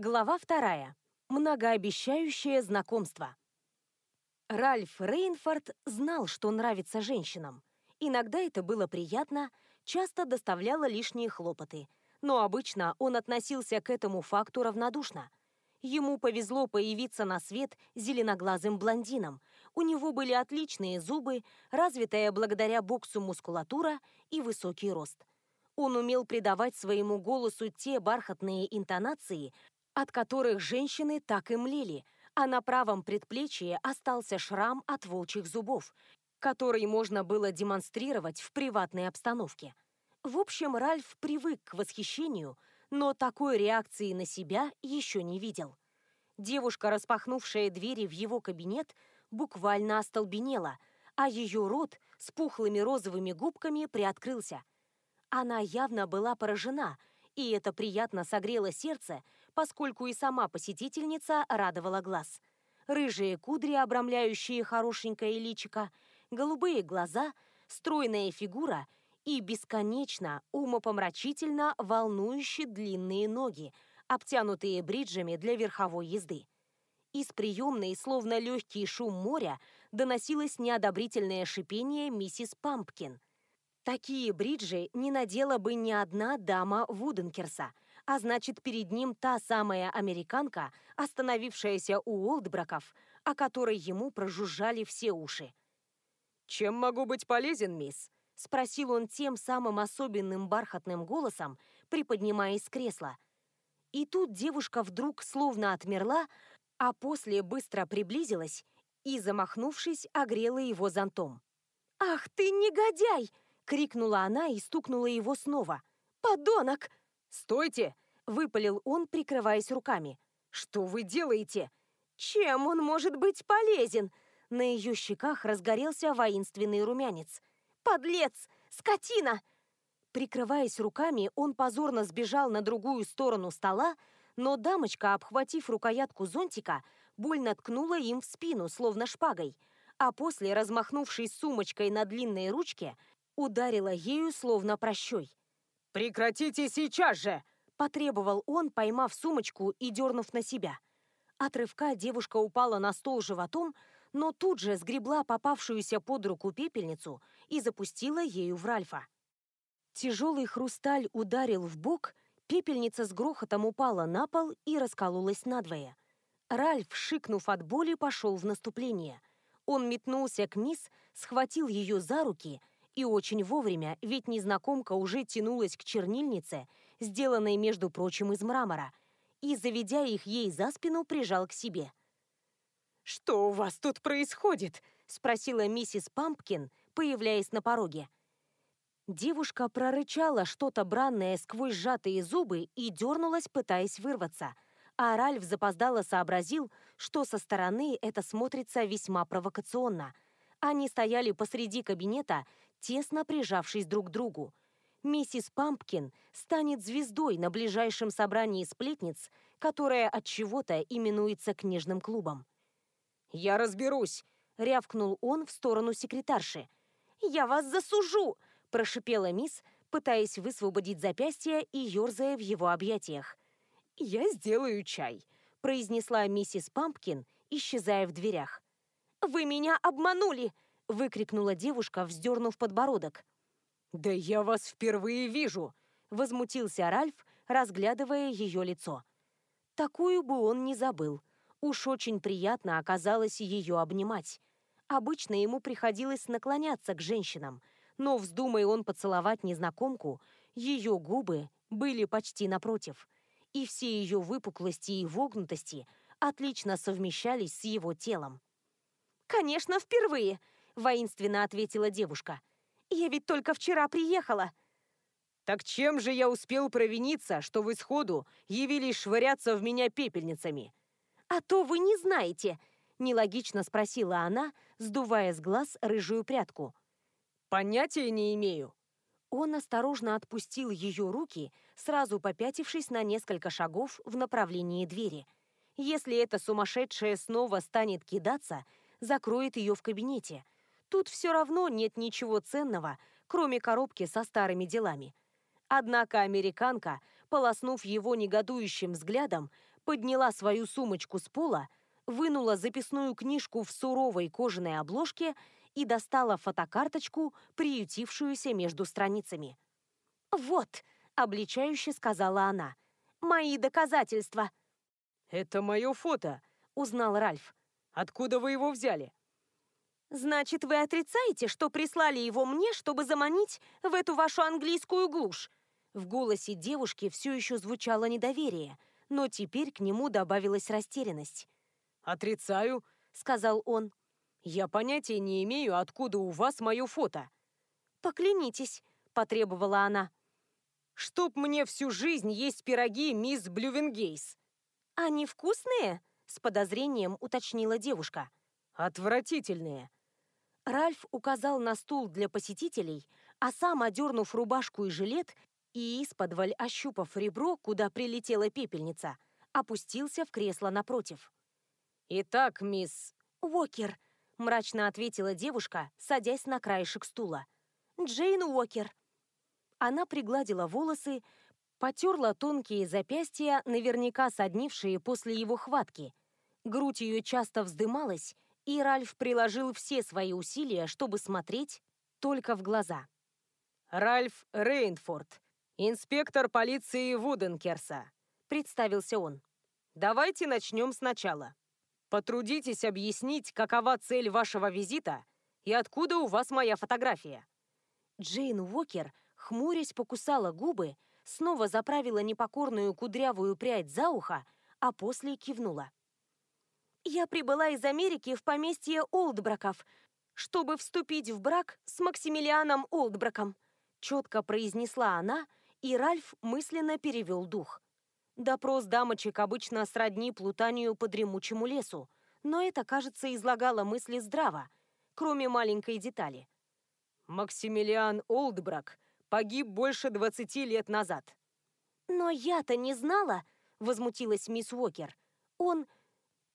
Глава вторая. Многообещающее знакомство. Ральф Рейнфорд знал, что нравится женщинам. Иногда это было приятно, часто доставляло лишние хлопоты. Но обычно он относился к этому факту равнодушно. Ему повезло появиться на свет зеленоглазым блондином. У него были отличные зубы, развитая благодаря боксу мускулатура и высокий рост. Он умел придавать своему голосу те бархатные интонации, от которых женщины так и млели, а на правом предплечье остался шрам от волчьих зубов, который можно было демонстрировать в приватной обстановке. В общем, Ральф привык к восхищению, но такой реакции на себя еще не видел. Девушка, распахнувшая двери в его кабинет, буквально остолбенела, а ее рот с пухлыми розовыми губками приоткрылся – она явно была поражена, и это приятно согрело сердце, поскольку и сама посетительница радовала глаз. Рыжие кудри, обрамляющие хорошенькое личико, голубые глаза, стройная фигура и бесконечно, умопомрачительно волнующие длинные ноги, обтянутые бриджами для верховой езды. Из приемной, словно легкий шум моря, доносилось неодобрительное шипение миссис Пампкин – Такие бриджи не надела бы ни одна дама Вуденкерса, а значит, перед ним та самая американка, остановившаяся у Олдбраков, о которой ему прожужжали все уши. «Чем могу быть полезен, мисс?» — спросил он тем самым особенным бархатным голосом, приподнимаясь с кресла. И тут девушка вдруг словно отмерла, а после быстро приблизилась и, замахнувшись, огрела его зонтом. «Ах ты негодяй!» Крикнула она и стукнула его снова. «Подонок!» «Стойте!» — выпалил он, прикрываясь руками. «Что вы делаете?» «Чем он может быть полезен?» На ее щеках разгорелся воинственный румянец. «Подлец! Скотина!» Прикрываясь руками, он позорно сбежал на другую сторону стола, но дамочка, обхватив рукоятку зонтика, больно ткнула им в спину, словно шпагой, а после, размахнувшись сумочкой на длинной ручке, ударила ею словно прощой. «Прекратите сейчас же!» – потребовал он, поймав сумочку и дернув на себя. От рывка девушка упала на стол животом, но тут же сгребла попавшуюся под руку пепельницу и запустила ею в Ральфа. Тяжелый хрусталь ударил в бок, пепельница с грохотом упала на пол и раскололась надвое. Ральф, шикнув от боли, пошел в наступление. Он метнулся к мисс, схватил ее за руки – и очень вовремя, ведь незнакомка уже тянулась к чернильнице, сделанной, между прочим, из мрамора, и, заведя их ей за спину, прижал к себе. «Что у вас тут происходит?» — спросила миссис Пампкин, появляясь на пороге. Девушка прорычала что-то бранное сквозь сжатые зубы и дернулась, пытаясь вырваться. А Ральф запоздало сообразил, что со стороны это смотрится весьма провокационно. Они стояли посреди кабинета, тесно прижавшись друг к другу. Миссис Пампкин станет звездой на ближайшем собрании сплетниц, которое от чего-то именуется книжным клубом. «Я разберусь!» — рявкнул он в сторону секретарши. «Я вас засужу!» — прошипела мисс, пытаясь высвободить запястье и ерзая в его объятиях. «Я сделаю чай», — произнесла миссис Пампкин, исчезая в дверях. «Вы меня обманули!» Выкрикнула девушка, вздернув подбородок. «Да я вас впервые вижу!» — возмутился Ральф, разглядывая ее лицо. Такую бы он не забыл. Уж очень приятно оказалось ее обнимать. Обычно ему приходилось наклоняться к женщинам, но, вздумая он поцеловать незнакомку, ее губы были почти напротив, и все ее выпуклости и вогнутости отлично совмещались с его телом. «Конечно, впервые!» Воинственно ответила девушка. «Я ведь только вчера приехала». «Так чем же я успел провиниться, что вы сходу явились швыряться в меня пепельницами?» «А то вы не знаете», — нелогично спросила она, сдувая с глаз рыжую прядку. «Понятия не имею». Он осторожно отпустил ее руки, сразу попятившись на несколько шагов в направлении двери. Если эта сумасшедшая снова станет кидаться, закроет ее в кабинете — Тут все равно нет ничего ценного, кроме коробки со старыми делами. Однако американка, полоснув его негодующим взглядом, подняла свою сумочку с пола, вынула записную книжку в суровой кожаной обложке и достала фотокарточку, приютившуюся между страницами. «Вот», — обличающе сказала она, — «мои доказательства». «Это мое фото», — узнал Ральф. «Откуда вы его взяли?» «Значит, вы отрицаете, что прислали его мне, чтобы заманить в эту вашу английскую глушь?» В голосе девушки все еще звучало недоверие, но теперь к нему добавилась растерянность. «Отрицаю», — сказал он. «Я понятия не имею, откуда у вас мое фото». «Поклянитесь», — потребовала она. «Чтоб мне всю жизнь есть пироги, мисс Блювенгейс». «Они вкусные?» — с подозрением уточнила девушка. «Отвратительные», Ральф указал на стул для посетителей, а сам, одернув рубашку и жилет и исподволь ощупав ребро, куда прилетела пепельница, опустился в кресло напротив. «Итак, мисс...» «Уокер», — мрачно ответила девушка, садясь на краешек стула. «Джейн Уокер». Она пригладила волосы, потерла тонкие запястья, наверняка соднившие после его хватки. Грудь ее часто вздымалась, и Ральф приложил все свои усилия, чтобы смотреть только в глаза. «Ральф Рейнфорд, инспектор полиции Вуденкерса», — представился он. «Давайте начнем сначала. Потрудитесь объяснить, какова цель вашего визита и откуда у вас моя фотография». Джейн Уокер, хмурясь, покусала губы, снова заправила непокорную кудрявую прядь за ухо, а после кивнула. Я прибыла из Америки в поместье Олдбраков, чтобы вступить в брак с Максимилианом Олдбраком», четко произнесла она, и Ральф мысленно перевел дух. Допрос дамочек обычно сродни плутанию по дремучему лесу, но это, кажется, излагало мысли здраво, кроме маленькой детали. «Максимилиан Олдбрак погиб больше 20 лет назад». «Но я-то не знала», — возмутилась мисс Уокер. «Он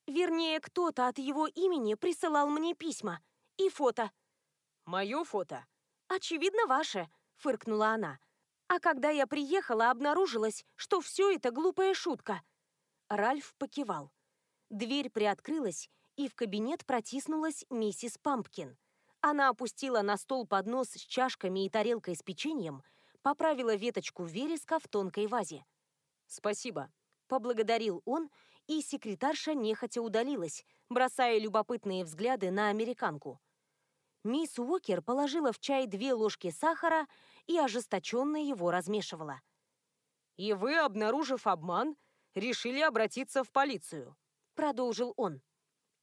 Вернее, кто-то от его имени присылал мне письма. И фото. Мое фото? Очевидно, ваше, фыркнула она. А когда я приехала, обнаружилось, что все это глупая шутка. Ральф покивал. Дверь приоткрылась, и в кабинет протиснулась миссис Пампкин. Она опустила на стол поднос с чашками и тарелкой с печеньем, поправила веточку вереска в тонкой вазе. «Спасибо», — поблагодарил он и секретарша нехотя удалилась, бросая любопытные взгляды на американку. Мисс Уокер положила в чай две ложки сахара и ожесточенно его размешивала. «И вы, обнаружив обман, решили обратиться в полицию», — продолжил он.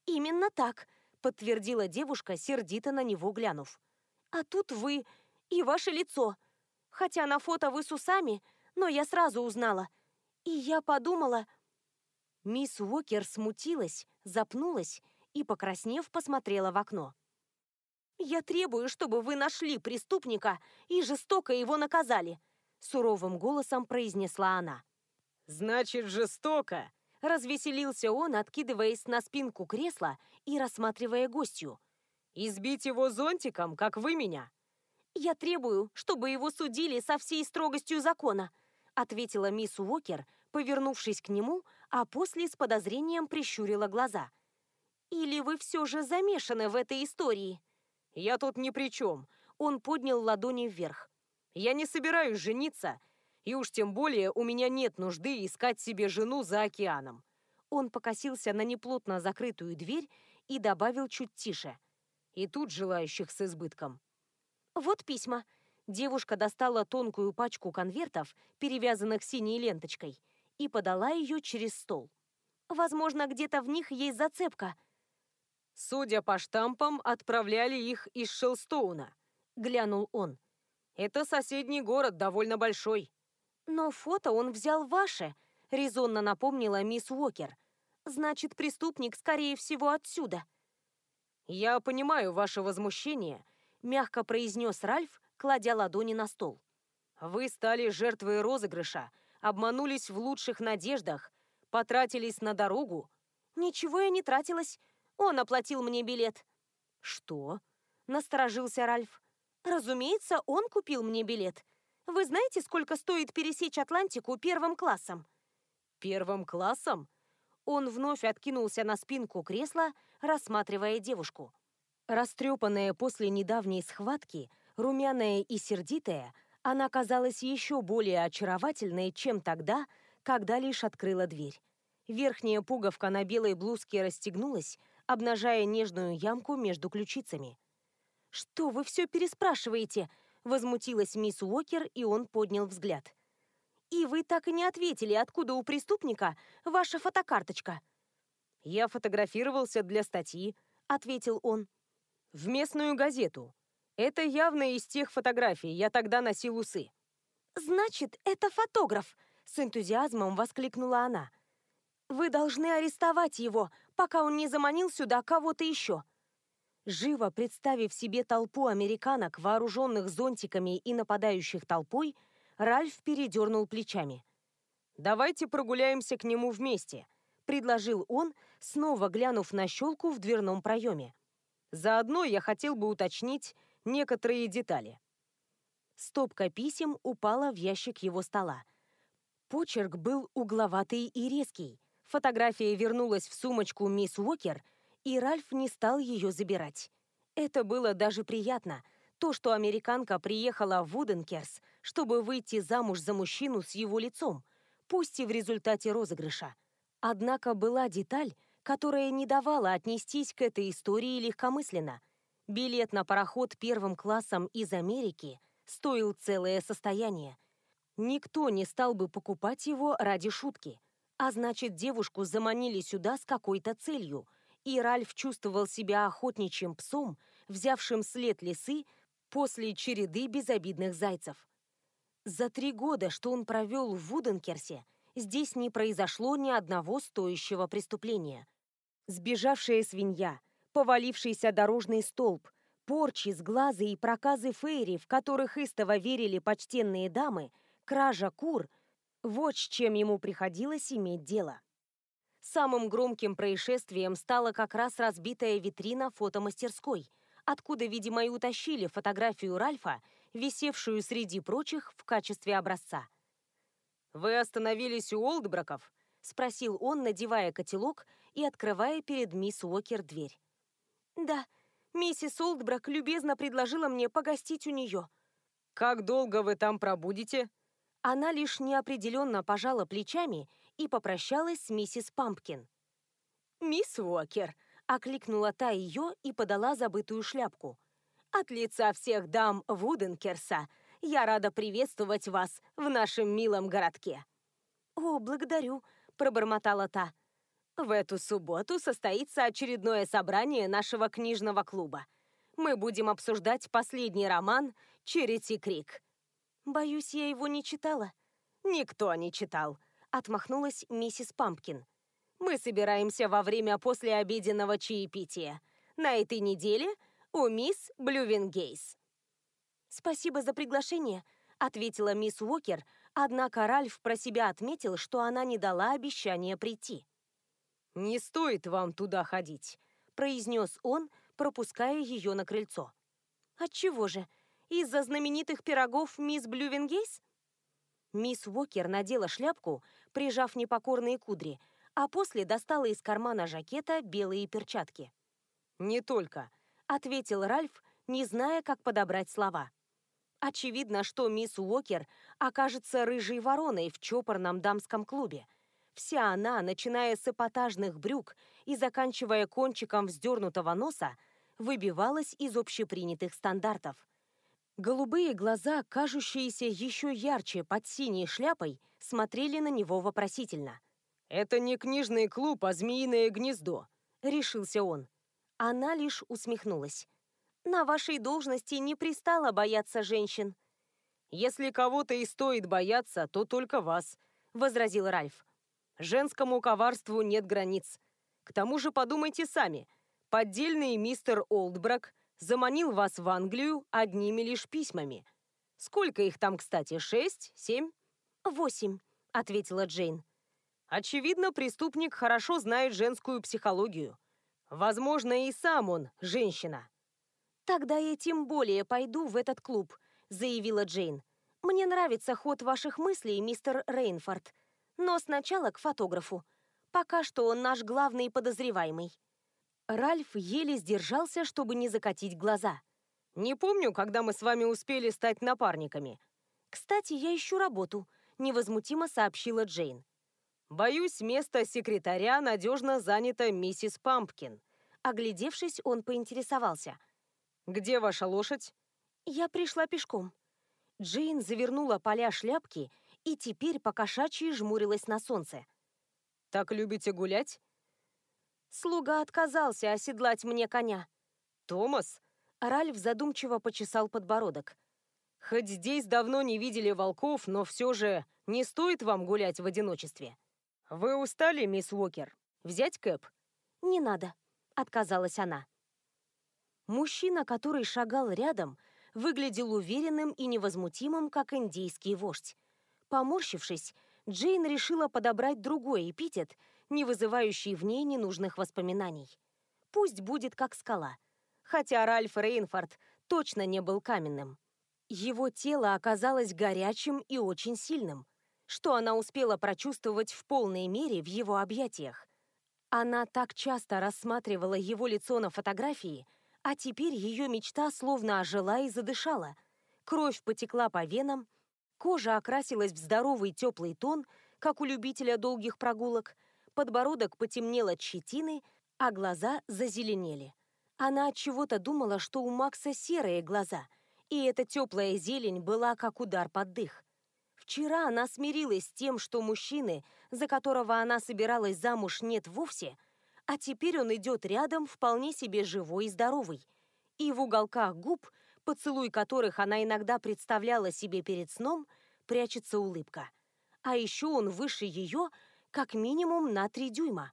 «Именно так», — подтвердила девушка, сердито на него глянув. «А тут вы и ваше лицо. Хотя на фото вы с усами, но я сразу узнала. И я подумала, Мисс Уокер смутилась, запнулась и, покраснев, посмотрела в окно. «Я требую, чтобы вы нашли преступника и жестоко его наказали», суровым голосом произнесла она. «Значит, жестоко!» Развеселился он, откидываясь на спинку кресла и рассматривая гостью. «Избить его зонтиком, как вы меня?» «Я требую, чтобы его судили со всей строгостью закона», ответила мисс Уокер, повернувшись к нему, а после с подозрением прищурила глаза. «Или вы все же замешаны в этой истории?» «Я тут ни при чем», — он поднял ладони вверх. «Я не собираюсь жениться, и уж тем более у меня нет нужды искать себе жену за океаном». Он покосился на неплотно закрытую дверь и добавил чуть тише. «И тут желающих с избытком». «Вот письма». Девушка достала тонкую пачку конвертов, перевязанных синей ленточкой, и подала ее через стол. Возможно, где-то в них есть зацепка. Судя по штампам, отправляли их из Шелстоуна, глянул он. Это соседний город, довольно большой. Но фото он взял ваше, резонно напомнила мисс Уокер. Значит, преступник, скорее всего, отсюда. Я понимаю ваше возмущение, мягко произнес Ральф, кладя ладони на стол. Вы стали жертвой розыгрыша, обманулись в лучших надеждах, потратились на дорогу. Ничего я не тратилась. Он оплатил мне билет. Что? Насторожился Ральф. Разумеется, он купил мне билет. Вы знаете, сколько стоит пересечь Атлантику первым классом? Первым классом? Он вновь откинулся на спинку кресла, рассматривая девушку. Растрепанная после недавней схватки, румяная и сердитая, она казалась еще более очаровательной, чем тогда, когда лишь открыла дверь. Верхняя пуговка на белой блузке расстегнулась, обнажая нежную ямку между ключицами. «Что вы все переспрашиваете?» — возмутилась мисс Уокер, и он поднял взгляд. «И вы так и не ответили, откуда у преступника ваша фотокарточка?» «Я фотографировался для статьи», — ответил он. «В местную газету. Это явно из тех фотографий, я тогда носил усы». «Значит, это фотограф!» — с энтузиазмом воскликнула она. Вы должны арестовать его, пока он не заманил сюда кого-то еще. Живо представив себе толпу американок, вооруженных зонтиками и нападающих толпой, Ральф передернул плечами. «Давайте прогуляемся к нему вместе», — предложил он, снова глянув на щелку в дверном проеме. «Заодно я хотел бы уточнить некоторые детали». Стопка писем упала в ящик его стола. Почерк был угловатый и резкий. Фотография вернулась в сумочку мисс Уокер, и Ральф не стал ее забирать. Это было даже приятно. То, что американка приехала в Вуденкерс, чтобы выйти замуж за мужчину с его лицом, пусть и в результате розыгрыша. Однако была деталь, которая не давала отнестись к этой истории легкомысленно. Билет на пароход первым классом из Америки стоил целое состояние. Никто не стал бы покупать его ради шутки – а значит, девушку заманили сюда с какой-то целью, и Ральф чувствовал себя охотничьим псом, взявшим след лисы после череды безобидных зайцев. За три года, что он провел в Вуденкерсе, здесь не произошло ни одного стоящего преступления. Сбежавшая свинья, повалившийся дорожный столб, порчи, сглазы и проказы Фейри, в которых истово верили почтенные дамы, кража кур — вот с чем ему приходилось иметь дело. Самым громким происшествием стала как раз разбитая витрина фотомастерской, откуда, видимо, и утащили фотографию Ральфа, висевшую среди прочих в качестве образца. «Вы остановились у Олдбраков?» — спросил он, надевая котелок и открывая перед мисс Уокер дверь. «Да, миссис Олдбрак любезно предложила мне погостить у нее». «Как долго вы там пробудете?» Она лишь неопределенно пожала плечами и попрощалась с миссис Пампкин. «Мисс Уокер», — окликнула та ее и подала забытую шляпку. «От лица всех дам Вуденкерса я рада приветствовать вас в нашем милом городке». «О, благодарю», — пробормотала та. «В эту субботу состоится очередное собрание нашего книжного клуба. Мы будем обсуждать последний роман «Черити Крик». Боюсь, я его не читала. Никто не читал, отмахнулась миссис Пампкин. Мы собираемся во время послеобеденного чаепития. На этой неделе у мисс Блювенгейс. Спасибо за приглашение, ответила мисс Уокер, однако Ральф про себя отметил, что она не дала обещания прийти. «Не стоит вам туда ходить», — произнес он, пропуская ее на крыльцо. «Отчего же?» Из-за знаменитых пирогов мисс Блювенгейс? Мисс Уокер надела шляпку, прижав непокорные кудри, а после достала из кармана жакета белые перчатки. «Не только», — ответил Ральф, не зная, как подобрать слова. Очевидно, что мисс Уокер окажется рыжей вороной в чопорном дамском клубе. Вся она, начиная с эпатажных брюк и заканчивая кончиком вздернутого носа, выбивалась из общепринятых стандартов. Голубые глаза, кажущиеся еще ярче под синей шляпой, смотрели на него вопросительно. «Это не книжный клуб, а змеиное гнездо», — решился он. Она лишь усмехнулась. «На вашей должности не пристало бояться женщин». «Если кого-то и стоит бояться, то только вас», — возразил Ральф. «Женскому коварству нет границ. К тому же подумайте сами. Поддельный мистер Олдбрак заманил вас в Англию одними лишь письмами. Сколько их там, кстати, шесть, семь?» «Восемь», — ответила Джейн. «Очевидно, преступник хорошо знает женскую психологию. Возможно, и сам он женщина». «Тогда я тем более пойду в этот клуб», — заявила Джейн. «Мне нравится ход ваших мыслей, мистер Рейнфорд. Но сначала к фотографу. Пока что он наш главный подозреваемый. Ральф еле сдержался, чтобы не закатить глаза. «Не помню, когда мы с вами успели стать напарниками». «Кстати, я ищу работу», — невозмутимо сообщила Джейн. «Боюсь, место секретаря надежно занято миссис Пампкин». Оглядевшись, он поинтересовался. «Где ваша лошадь?» «Я пришла пешком». Джейн завернула поля шляпки и теперь по кошачьи жмурилась на солнце. «Так любите гулять?» Слуга отказался оседлать мне коня. «Томас?» Ральф задумчиво почесал подбородок. «Хоть здесь давно не видели волков, но все же не стоит вам гулять в одиночестве. Вы устали, мисс Уокер? Взять кэп?» «Не надо», — отказалась она. Мужчина, который шагал рядом, выглядел уверенным и невозмутимым, как индейский вождь. Поморщившись, Джейн решила подобрать другой эпитет, не вызывающий в ней ненужных воспоминаний. Пусть будет как скала. Хотя Ральф Рейнфорд точно не был каменным. Его тело оказалось горячим и очень сильным, что она успела прочувствовать в полной мере в его объятиях. Она так часто рассматривала его лицо на фотографии, а теперь ее мечта словно ожила и задышала. Кровь потекла по венам, кожа окрасилась в здоровый теплый тон, как у любителя долгих прогулок – подбородок потемнел от щетины, а глаза зазеленели. Она от чего-то думала, что у Макса серые глаза, и эта теплая зелень была как удар под дых. Вчера она смирилась с тем, что мужчины, за которого она собиралась замуж, нет вовсе, а теперь он идет рядом, вполне себе живой и здоровый. И в уголках губ, поцелуй которых она иногда представляла себе перед сном, прячется улыбка. А еще он выше ее, как минимум на три дюйма.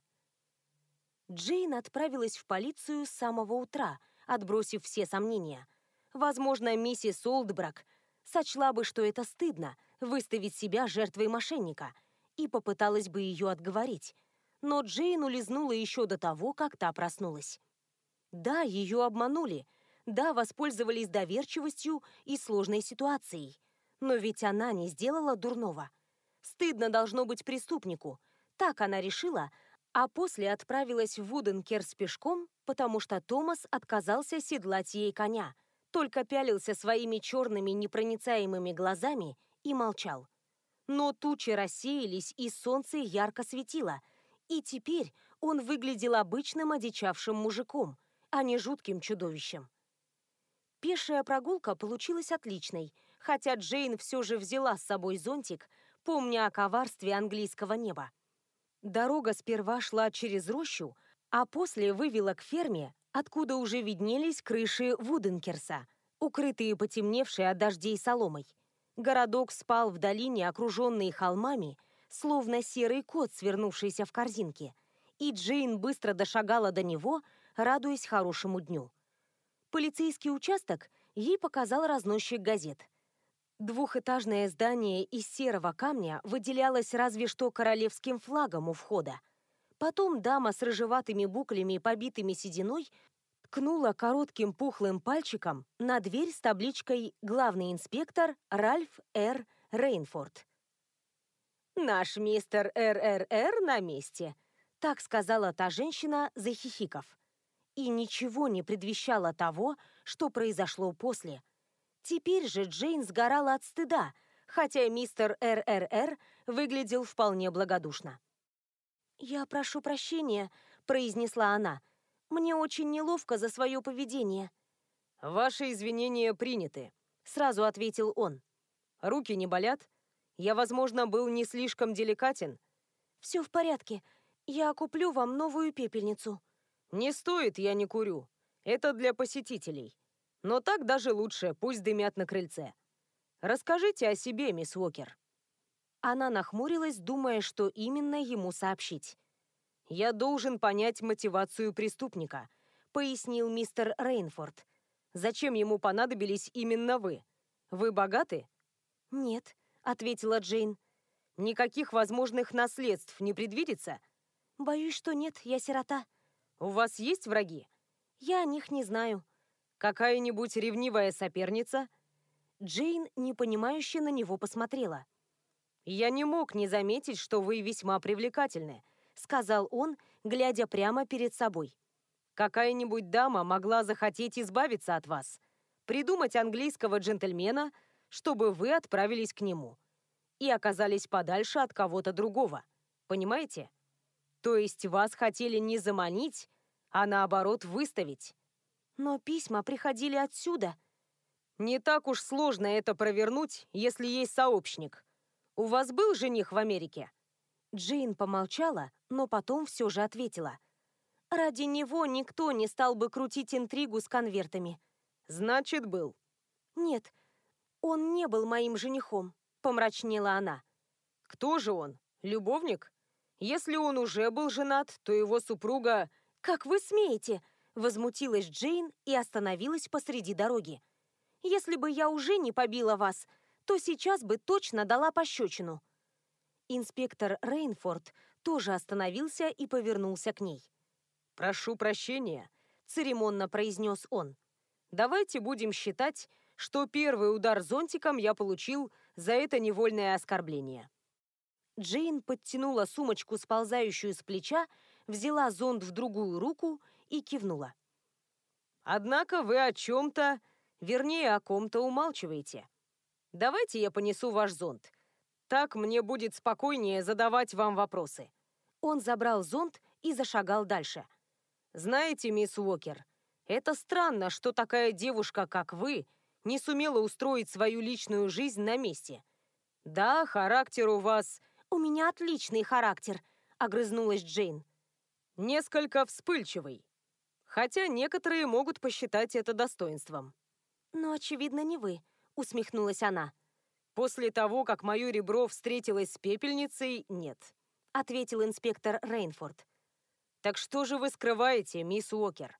Джейн отправилась в полицию с самого утра, отбросив все сомнения. Возможно, миссис Олдбрак сочла бы, что это стыдно выставить себя жертвой мошенника, и попыталась бы ее отговорить. Но Джейн улизнула еще до того, как та проснулась. Да, ее обманули. Да, воспользовались доверчивостью и сложной ситуацией. Но ведь она не сделала дурного. Стыдно должно быть преступнику, так она решила, а после отправилась в Вуденкерс пешком, потому что Томас отказался седлать ей коня, только пялился своими черными непроницаемыми глазами и молчал. Но тучи рассеялись, и солнце ярко светило, и теперь он выглядел обычным одичавшим мужиком, а не жутким чудовищем. Пешая прогулка получилась отличной, хотя Джейн все же взяла с собой зонтик, помня о коварстве английского неба. Дорога сперва шла через рощу, а после вывела к ферме, откуда уже виднелись крыши Вуденкерса, укрытые потемневшей от дождей соломой. Городок спал в долине, окруженный холмами, словно серый кот, свернувшийся в корзинке, и Джейн быстро дошагала до него, радуясь хорошему дню. Полицейский участок ей показал разносчик газет – Двухэтажное здание из серого камня выделялось разве что королевским флагом у входа. Потом дама с рыжеватыми буклями, побитыми сединой, ткнула коротким пухлым пальчиком на дверь с табличкой «Главный инспектор Ральф Р. Рейнфорд». «Наш мистер РРР на месте», — так сказала та женщина, захихиков. И ничего не предвещало того, что произошло после — Теперь же Джейн сгорала от стыда, хотя мистер РРР выглядел вполне благодушно. «Я прошу прощения», — произнесла она. «Мне очень неловко за свое поведение». «Ваши извинения приняты», — сразу ответил он. «Руки не болят? Я, возможно, был не слишком деликатен». «Все в порядке. Я куплю вам новую пепельницу». «Не стоит, я не курю. Это для посетителей. Но так даже лучше, пусть дымят на крыльце. Расскажите о себе, мисс Уокер». Она нахмурилась, думая, что именно ему сообщить. «Я должен понять мотивацию преступника», — пояснил мистер Рейнфорд. «Зачем ему понадобились именно вы? Вы богаты?» «Нет», — ответила Джейн. «Никаких возможных наследств не предвидится?» «Боюсь, что нет, я сирота». «У вас есть враги?» «Я о них не знаю». Какая-нибудь ревнивая соперница?» Джейн, непонимающе на него посмотрела. «Я не мог не заметить, что вы весьма привлекательны», сказал он, глядя прямо перед собой. Какая-нибудь дама могла захотеть избавиться от вас, придумать английского джентльмена, чтобы вы отправились к нему и оказались подальше от кого-то другого. Понимаете? То есть вас хотели не заманить, а наоборот выставить. Но письма приходили отсюда. Не так уж сложно это провернуть, если есть сообщник. У вас был жених в Америке? Джейн помолчала, но потом все же ответила. Ради него никто не стал бы крутить интригу с конвертами. Значит, был. Нет, он не был моим женихом, помрачнела она. Кто же он? Любовник? Если он уже был женат, то его супруга... Как вы смеете? Возмутилась Джейн и остановилась посреди дороги. Если бы я уже не побила вас, то сейчас бы точно дала пощечину. Инспектор Рейнфорд тоже остановился и повернулся к ней. «Прошу прощения», — церемонно произнес он. «Давайте будем считать, что первый удар зонтиком я получил за это невольное оскорбление». Джейн подтянула сумочку, сползающую с плеча, взяла зонт в другую руку и кивнула. «Однако вы о чем-то, вернее, о ком-то умалчиваете. Давайте я понесу ваш зонт. Так мне будет спокойнее задавать вам вопросы». Он забрал зонт и зашагал дальше. «Знаете, мисс Уокер, это странно, что такая девушка, как вы, не сумела устроить свою личную жизнь на месте. Да, характер у вас...» «У меня отличный характер», — огрызнулась Джейн. «Несколько вспыльчивый. Хотя некоторые могут посчитать это достоинством». «Но, очевидно, не вы», — усмехнулась она. «После того, как мое ребро встретилось с пепельницей, нет», — ответил инспектор Рейнфорд. «Так что же вы скрываете, мисс Уокер?»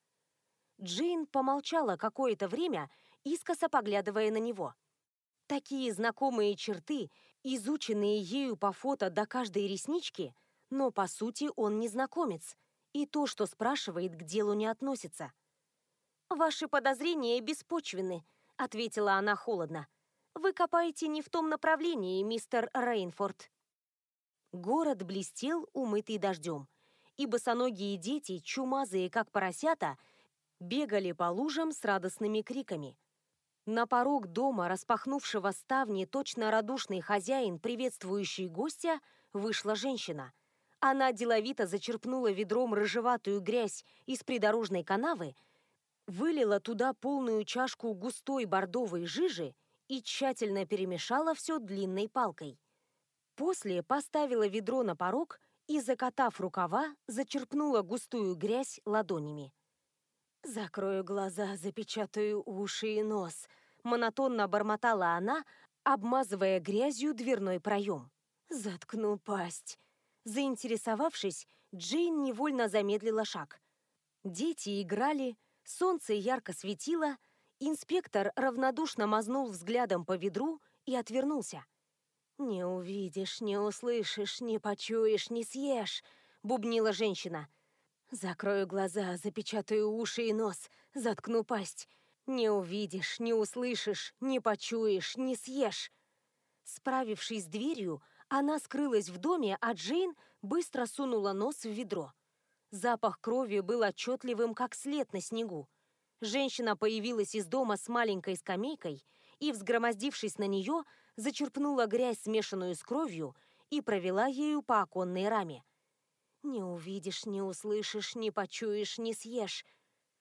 Джейн помолчала какое-то время, искоса поглядывая на него. Такие знакомые черты, изученные ею по фото до каждой реснички, но по сути он незнакомец, и то, что спрашивает, к делу не относится. «Ваши подозрения беспочвенны», — ответила она холодно. «Вы копаете не в том направлении, мистер Рейнфорд». Город блестел, умытый дождем, и босоногие дети, чумазые как поросята, бегали по лужам с радостными криками. На порог дома, распахнувшего ставни, точно радушный хозяин, приветствующий гостя, вышла женщина. Она деловито зачерпнула ведром рыжеватую грязь из придорожной канавы, вылила туда полную чашку густой бордовой жижи и тщательно перемешала все длинной палкой. После поставила ведро на порог и, закатав рукава, зачерпнула густую грязь ладонями. «Закрою глаза, запечатаю уши и нос», монотонно бормотала она, обмазывая грязью дверной проем. «Заткну пасть». Заинтересовавшись, Джейн невольно замедлила шаг. Дети играли, солнце ярко светило, инспектор равнодушно мазнул взглядом по ведру и отвернулся. «Не увидишь, не услышишь, не почуешь, не съешь», — бубнила женщина. «Закрою глаза, запечатаю уши и нос, заткну пасть. Не увидишь, не услышишь, не почуешь, не съешь. Справившись с дверью, она скрылась в доме, а Джейн быстро сунула нос в ведро. Запах крови был отчетливым, как след на снегу. Женщина появилась из дома с маленькой скамейкой и, взгромоздившись на нее, зачерпнула грязь, смешанную с кровью, и провела ею по оконной раме. «Не увидишь, не услышишь, не почуешь, не съешь».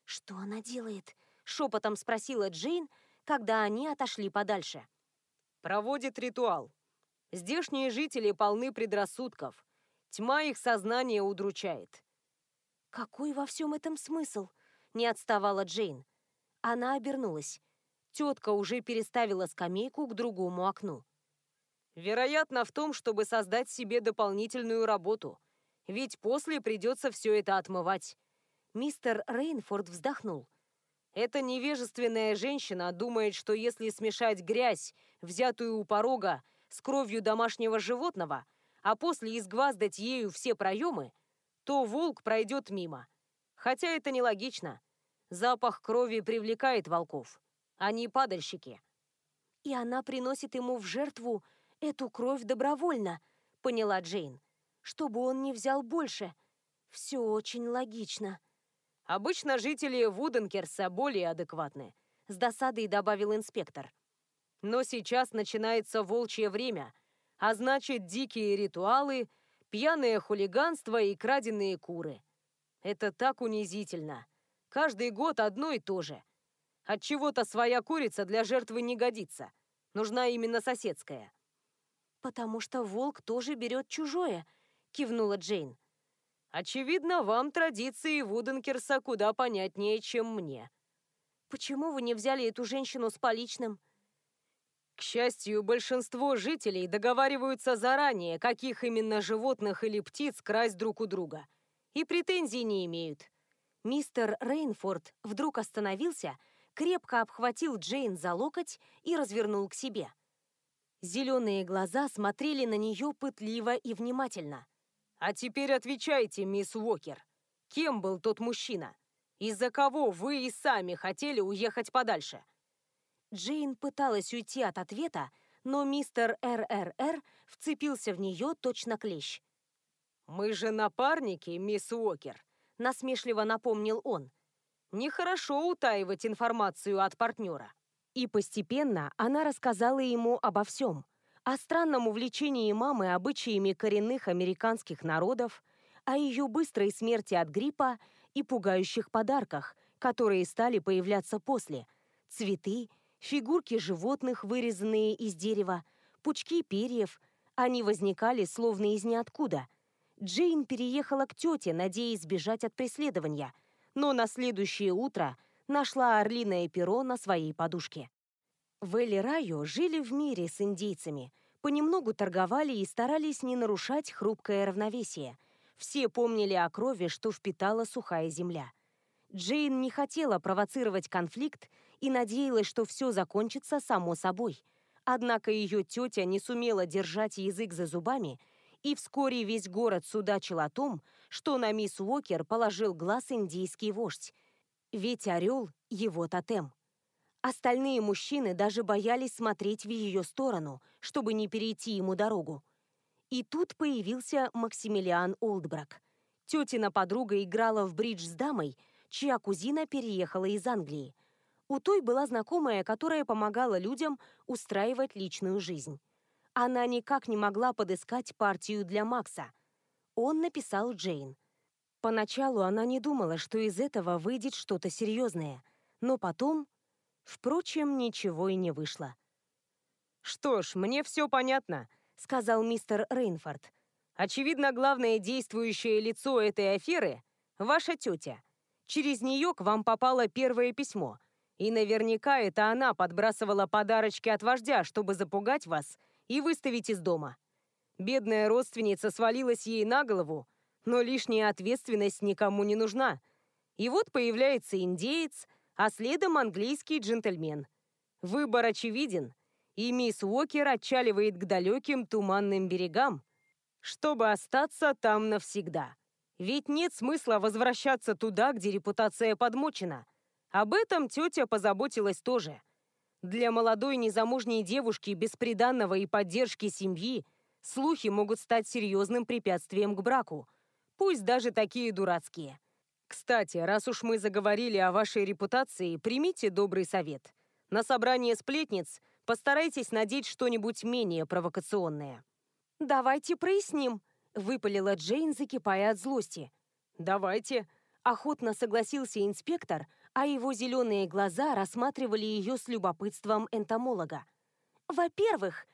«Что она делает?» Шепотом спросила Джейн, когда они отошли подальше. «Проводит ритуал. Здешние жители полны предрассудков. Тьма их сознания удручает». «Какой во всем этом смысл?» — не отставала Джейн. Она обернулась. Тетка уже переставила скамейку к другому окну. «Вероятно, в том, чтобы создать себе дополнительную работу. Ведь после придется все это отмывать». Мистер Рейнфорд вздохнул. Эта невежественная женщина думает, что если смешать грязь, взятую у порога, с кровью домашнего животного, а после изгваздать ею все проемы, то волк пройдет мимо. Хотя это нелогично. Запах крови привлекает волков. Они падальщики. И она приносит ему в жертву эту кровь добровольно, поняла Джейн. чтобы он не взял больше. Все очень логично. Обычно жители Вуденкерса более адекватны, с досадой добавил инспектор. Но сейчас начинается волчье время, а значит дикие ритуалы, пьяное хулиганство и краденые куры. Это так унизительно. Каждый год одно и то же. От чего-то своя курица для жертвы не годится. Нужна именно соседская. Потому что волк тоже берет чужое, кивнула Джейн. Очевидно, вам традиции Вуденкерса куда понятнее, чем мне. Почему вы не взяли эту женщину с поличным? К счастью, большинство жителей договариваются заранее, каких именно животных или птиц красть друг у друга. И претензий не имеют. Мистер Рейнфорд вдруг остановился, крепко обхватил Джейн за локоть и развернул к себе. Зеленые глаза смотрели на нее пытливо и внимательно. «А теперь отвечайте, мисс Уокер. Кем был тот мужчина? Из-за кого вы и сами хотели уехать подальше?» Джейн пыталась уйти от ответа, но мистер РРР вцепился в нее точно клещ. «Мы же напарники, мисс Уокер», — насмешливо напомнил он. «Нехорошо утаивать информацию от партнера». И постепенно она рассказала ему обо всем. О странном увлечении мамы обычаями коренных американских народов, о ее быстрой смерти от гриппа и пугающих подарках, которые стали появляться после. Цветы, фигурки животных, вырезанные из дерева, пучки перьев. Они возникали словно из ниоткуда. Джейн переехала к тете, надеясь сбежать от преследования, но на следующее утро нашла орлиное перо на своей подушке. В Элли-Райо жили в мире с индейцами, понемногу торговали и старались не нарушать хрупкое равновесие. Все помнили о крови, что впитала сухая земля. Джейн не хотела провоцировать конфликт и надеялась, что все закончится само собой. Однако ее тетя не сумела держать язык за зубами, и вскоре весь город судачил о том, что на мисс Уокер положил глаз индийский вождь. Ведь орел — его тотем. Остальные мужчины даже боялись смотреть в ее сторону, чтобы не перейти ему дорогу. И тут появился Максимилиан Олдбрак. Тетина подруга играла в бридж с дамой, чья кузина переехала из Англии – у той была знакомая, которая помогала людям устраивать личную жизнь. Она никак не могла подыскать партию для Макса. Он написал Джейн. Поначалу она не думала, что из этого выйдет что-то серьезное, но потом... Впрочем, ничего и не вышло. «Что ж, мне все понятно», — сказал мистер Рейнфорд. «Очевидно, главное действующее лицо этой аферы — ваша тетя. Через нее к вам попало первое письмо — и наверняка это она подбрасывала подарочки от вождя, чтобы запугать вас и выставить из дома. Бедная родственница свалилась ей на голову, но лишняя ответственность никому не нужна. И вот появляется индеец, а следом английский джентльмен. Выбор очевиден, и мисс Уокер отчаливает к далеким туманным берегам, чтобы остаться там навсегда. Ведь нет смысла возвращаться туда, где репутация подмочена – об этом тетя позаботилась тоже. Для молодой незамужней девушки без приданного и поддержки семьи слухи могут стать серьезным препятствием к браку, пусть даже такие дурацкие. Кстати, раз уж мы заговорили о вашей репутации, примите добрый совет. На собрание сплетниц постарайтесь надеть что-нибудь менее провокационное. «Давайте проясним», — выпалила Джейн, закипая от злости. «Давайте», — охотно согласился инспектор, а его зеленые глаза рассматривали ее с любопытством энтомолога. «Во-первых...»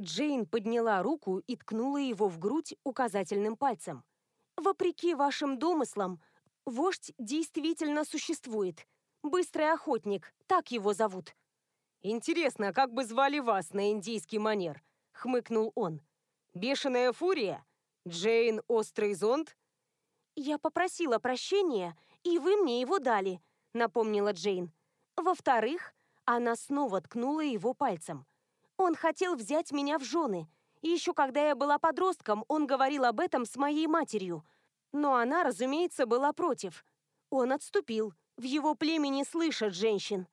Джейн подняла руку и ткнула его в грудь указательным пальцем. «Вопреки вашим домыслам, вождь действительно существует. Быстрый охотник, так его зовут». «Интересно, как бы звали вас на индийский манер?» — хмыкнул он. «Бешеная фурия? Джейн Острый зонт?» «Я попросила прощения, и вы мне его дали», напомнила Джейн. Во-вторых, она снова ткнула его пальцем. Он хотел взять меня в жены. Еще когда я была подростком, он говорил об этом с моей матерью. Но она, разумеется, была против. Он отступил. В его племени слышат женщин.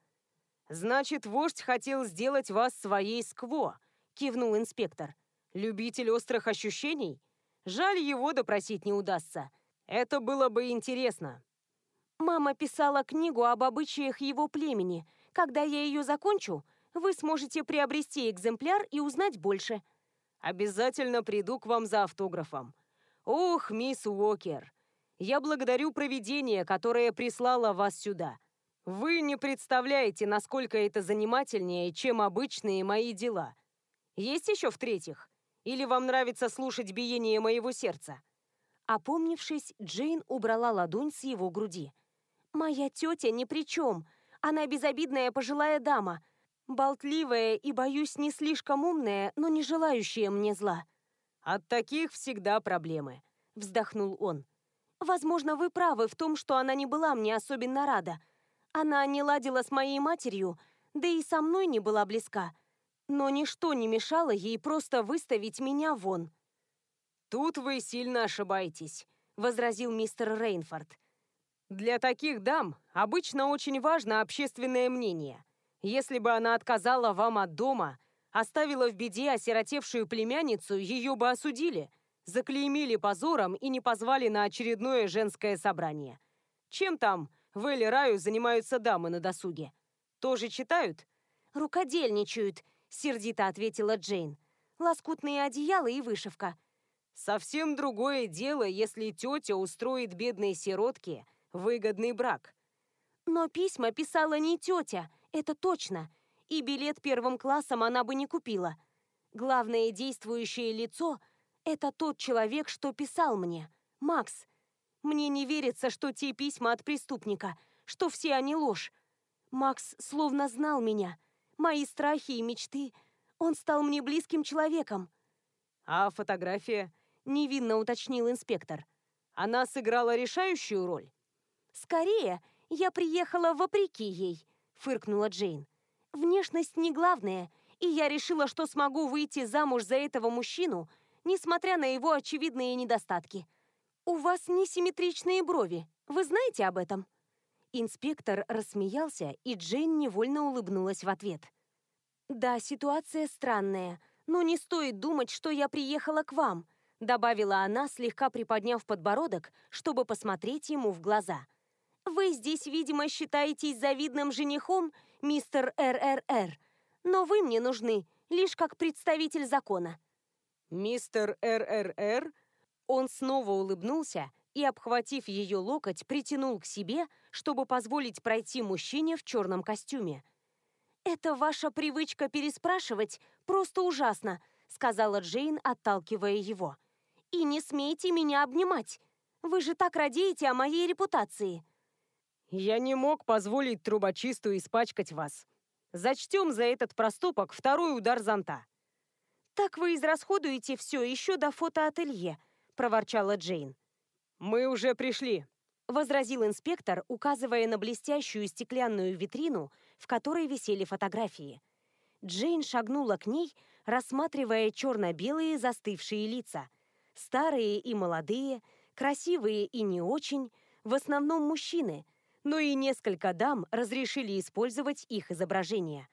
«Значит, вождь хотел сделать вас своей скво», — кивнул инспектор. «Любитель острых ощущений? Жаль, его допросить не удастся. Это было бы интересно. Мама писала книгу об обычаях его племени. Когда я ее закончу, вы сможете приобрести экземпляр и узнать больше. Обязательно приду к вам за автографом. Ох, мисс Уокер, я благодарю провидение, которое прислало вас сюда. Вы не представляете, насколько это занимательнее, чем обычные мои дела. Есть еще в-третьих? Или вам нравится слушать биение моего сердца?» Опомнившись, Джейн убрала ладонь с его груди. «Моя тетя ни при чем. Она безобидная пожилая дама. Болтливая и, боюсь, не слишком умная, но не желающая мне зла». «От таких всегда проблемы», — вздохнул он. «Возможно, вы правы в том, что она не была мне особенно рада. Она не ладила с моей матерью, да и со мной не была близка. Но ничто не мешало ей просто выставить меня вон. «Тут вы сильно ошибаетесь», — возразил мистер Рейнфорд. «Для таких дам обычно очень важно общественное мнение. Если бы она отказала вам от дома, оставила в беде осиротевшую племянницу, ее бы осудили, заклеймили позором и не позвали на очередное женское собрание. Чем там в Элли-Раю занимаются дамы на досуге. Тоже читают? Рукодельничают, сердито ответила Джейн. Лоскутные одеяла и вышивка. Совсем другое дело, если тетя устроит бедной сиротке выгодный брак. Но письма писала не тетя, это точно. И билет первым классом она бы не купила. Главное действующее лицо – это тот человек, что писал мне, Макс. Мне не верится, что те письма от преступника, что все они ложь. Макс словно знал меня, мои страхи и мечты. Он стал мне близким человеком. А фотография? Невинно уточнил инспектор. Она сыграла решающую роль? Скорее, я приехала вопреки ей, фыркнула Джейн. Внешность не главное, и я решила, что смогу выйти замуж за этого мужчину, несмотря на его очевидные недостатки. «У вас несимметричные брови. Вы знаете об этом?» Инспектор рассмеялся, и Джейн невольно улыбнулась в ответ. «Да, ситуация странная, но не стоит думать, что я приехала к вам», добавила она, слегка приподняв подбородок, чтобы посмотреть ему в глаза. «Вы здесь, видимо, считаетесь завидным женихом, мистер РРР, но вы мне нужны лишь как представитель закона». «Мистер РРР?» Он снова улыбнулся и, обхватив ее локоть, притянул к себе, чтобы позволить пройти мужчине в черном костюме. «Это ваша привычка переспрашивать просто ужасно», сказала Джейн, отталкивая его. «И не смейте меня обнимать. Вы же так радеете о моей репутации». «Я не мог позволить трубочисту испачкать вас. Зачтем за этот проступок второй удар зонта». «Так вы израсходуете все еще до фотоателье», – проворчала Джейн. «Мы уже пришли», – возразил инспектор, указывая на блестящую стеклянную витрину, в которой висели фотографии. Джейн шагнула к ней, рассматривая черно-белые застывшие лица. Старые и молодые, красивые и не очень, в основном мужчины, но и несколько дам разрешили использовать их изображения.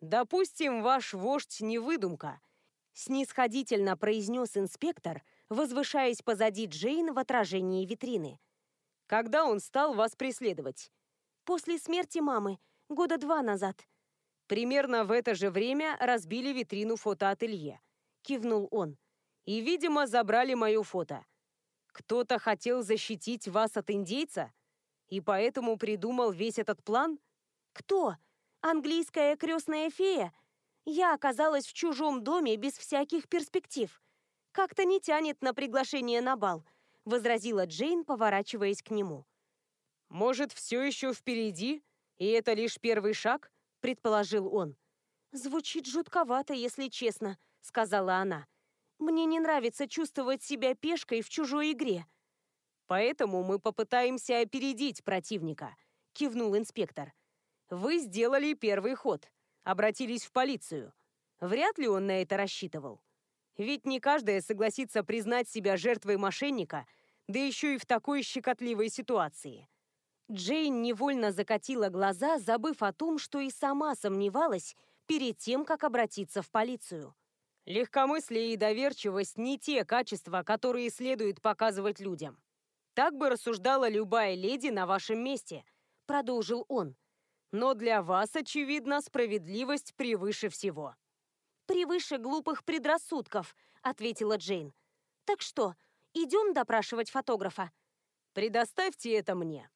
«Допустим, ваш вождь не выдумка», – снисходительно произнес инспектор – возвышаясь позади Джейн в отражении витрины. «Когда он стал вас преследовать?» «После смерти мамы, года два назад». «Примерно в это же время разбили витрину фотоателье», — кивнул он. «И, видимо, забрали мое фото. Кто-то хотел защитить вас от индейца? И поэтому придумал весь этот план?» «Кто? Английская крестная фея?» Я оказалась в чужом доме без всяких перспектив. «Как-то не тянет на приглашение на бал», — возразила Джейн, поворачиваясь к нему. «Может, все еще впереди, и это лишь первый шаг?» — предположил он. «Звучит жутковато, если честно», — сказала она. «Мне не нравится чувствовать себя пешкой в чужой игре». «Поэтому мы попытаемся опередить противника», — кивнул инспектор. «Вы сделали первый ход, обратились в полицию. Вряд ли он на это рассчитывал. Ведь не каждая согласится признать себя жертвой мошенника, да еще и в такой щекотливой ситуации. Джейн невольно закатила глаза, забыв о том, что и сама сомневалась перед тем, как обратиться в полицию. Легкомыслие и доверчивость не те качества, которые следует показывать людям. Так бы рассуждала любая леди на вашем месте, продолжил он. Но для вас, очевидно, справедливость превыше всего. Превыше глупых предрассудков, ответила Джейн. Так что, идем допрашивать фотографа? Предоставьте это мне.